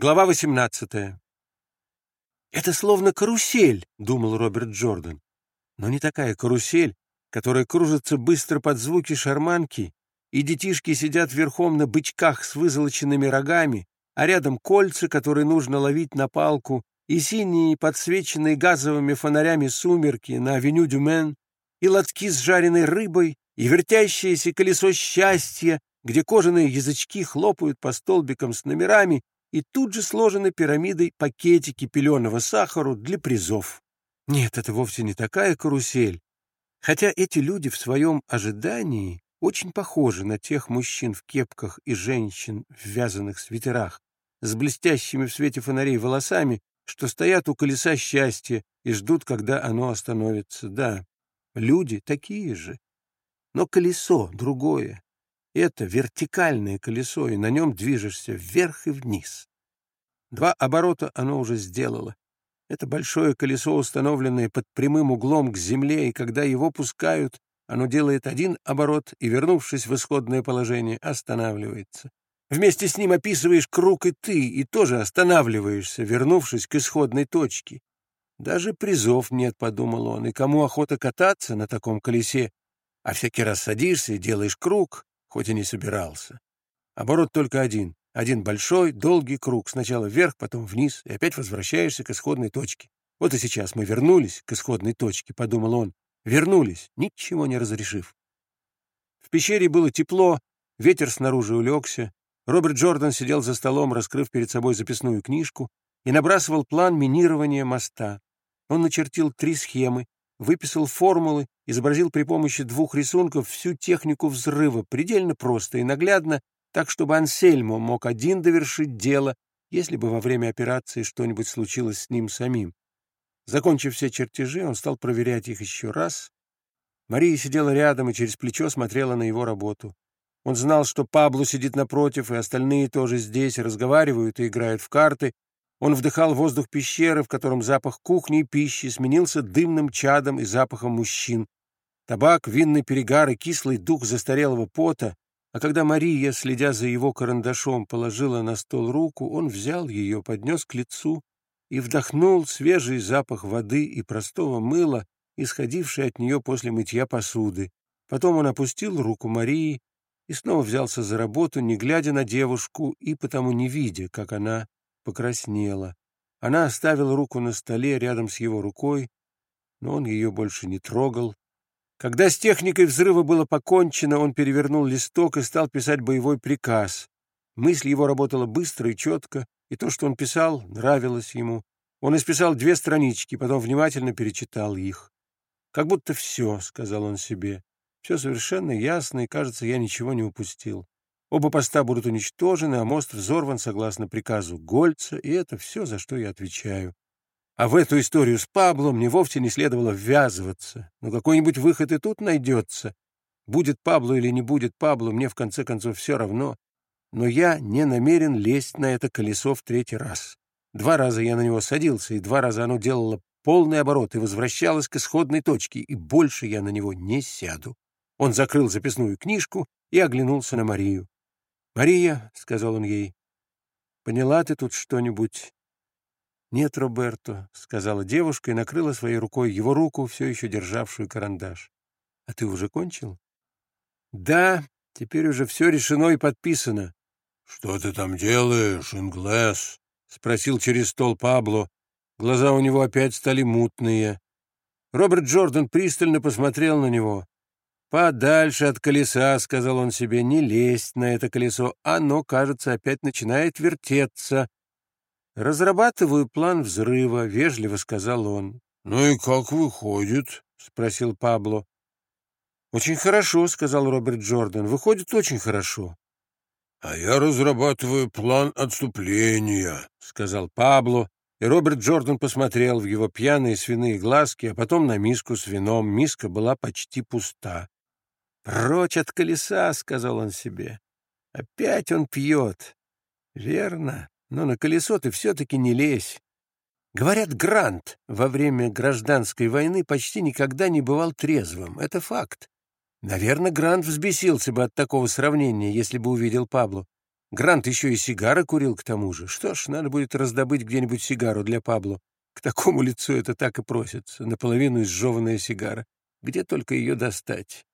Глава 18. «Это словно карусель», — думал Роберт Джордан. Но не такая карусель, которая кружится быстро под звуки шарманки, и детишки сидят верхом на бычках с вызолоченными рогами, а рядом кольца, которые нужно ловить на палку, и синие, подсвеченные газовыми фонарями сумерки на авеню Дюмен, и лотки с жареной рыбой, и вертящееся колесо счастья, где кожаные язычки хлопают по столбикам с номерами, и тут же сложены пирамидой пакетики пеленого сахару для призов. Нет, это вовсе не такая карусель. Хотя эти люди в своем ожидании очень похожи на тех мужчин в кепках и женщин в вязаных свитерах с блестящими в свете фонарей волосами, что стоят у колеса счастья и ждут, когда оно остановится. Да, люди такие же. Но колесо другое. Это вертикальное колесо, и на нем движешься вверх и вниз. Два оборота оно уже сделало. Это большое колесо, установленное под прямым углом к земле, и когда его пускают, оно делает один оборот и, вернувшись в исходное положение, останавливается. Вместе с ним описываешь круг и ты, и тоже останавливаешься, вернувшись к исходной точке. Даже призов нет, — подумал он, — и кому охота кататься на таком колесе, а всякий раз садишься и делаешь круг, хоть и не собирался. Оборот только один. Один большой, долгий круг. Сначала вверх, потом вниз, и опять возвращаешься к исходной точке. Вот и сейчас мы вернулись к исходной точке, — подумал он. Вернулись, ничего не разрешив. В пещере было тепло, ветер снаружи улегся. Роберт Джордан сидел за столом, раскрыв перед собой записную книжку, и набрасывал план минирования моста. Он начертил три схемы, выписал формулы, изобразил при помощи двух рисунков всю технику взрыва, предельно просто и наглядно, так чтобы Ансельмо мог один довершить дело, если бы во время операции что-нибудь случилось с ним самим. Закончив все чертежи, он стал проверять их еще раз. Мария сидела рядом и через плечо смотрела на его работу. Он знал, что Пабло сидит напротив, и остальные тоже здесь, разговаривают и играют в карты. Он вдыхал воздух пещеры, в котором запах кухни и пищи сменился дымным чадом и запахом мужчин. Табак, винный перегар и кислый дух застарелого пота. А когда Мария, следя за его карандашом, положила на стол руку, он взял ее, поднес к лицу и вдохнул свежий запах воды и простого мыла, исходивший от нее после мытья посуды. Потом он опустил руку Марии и снова взялся за работу, не глядя на девушку и потому не видя, как она покраснела. Она оставила руку на столе рядом с его рукой, но он ее больше не трогал. Когда с техникой взрыва было покончено, он перевернул листок и стал писать боевой приказ. Мысль его работала быстро и четко, и то, что он писал, нравилось ему. Он исписал две странички, потом внимательно перечитал их. «Как будто все», — сказал он себе. «Все совершенно ясно, и, кажется, я ничего не упустил. Оба поста будут уничтожены, а мост взорван согласно приказу Гольца, и это все, за что я отвечаю. А в эту историю с Пабло мне вовсе не следовало ввязываться. Но какой-нибудь выход и тут найдется. Будет Пабло или не будет Пабло, мне в конце концов все равно но я не намерен лезть на это колесо в третий раз. Два раза я на него садился, и два раза оно делало полный оборот и возвращалось к исходной точке, и больше я на него не сяду. Он закрыл записную книжку и оглянулся на Марию. «Мария», — сказал он ей, — «поняла ты тут что-нибудь?» «Нет, Роберто», — сказала девушка и накрыла своей рукой его руку, все еще державшую карандаш. «А ты уже кончил?» «Да, теперь уже все решено и подписано. «Что ты там делаешь, Инглес?» — спросил через стол Пабло. Глаза у него опять стали мутные. Роберт Джордан пристально посмотрел на него. «Подальше от колеса», — сказал он себе, — «не лезть на это колесо. Оно, кажется, опять начинает вертеться». «Разрабатываю план взрыва», — вежливо сказал он. «Ну и как выходит?» — спросил Пабло. «Очень хорошо», — сказал Роберт Джордан. «Выходит очень хорошо». «А я разрабатываю план отступления», — сказал Пабло, и Роберт Джордан посмотрел в его пьяные свиные глазки, а потом на миску с вином. Миска была почти пуста. «Прочь от колеса», — сказал он себе. «Опять он пьет». «Верно, но на колесо ты все-таки не лезь». Говорят, Грант во время гражданской войны почти никогда не бывал трезвым. Это факт. Наверное, Грант взбесился бы от такого сравнения, если бы увидел Пабло. Грант еще и сигары курил к тому же. Что ж, надо будет раздобыть где-нибудь сигару для Пабло. К такому лицу это так и просится. Наполовину изжеванная сигара. Где только ее достать?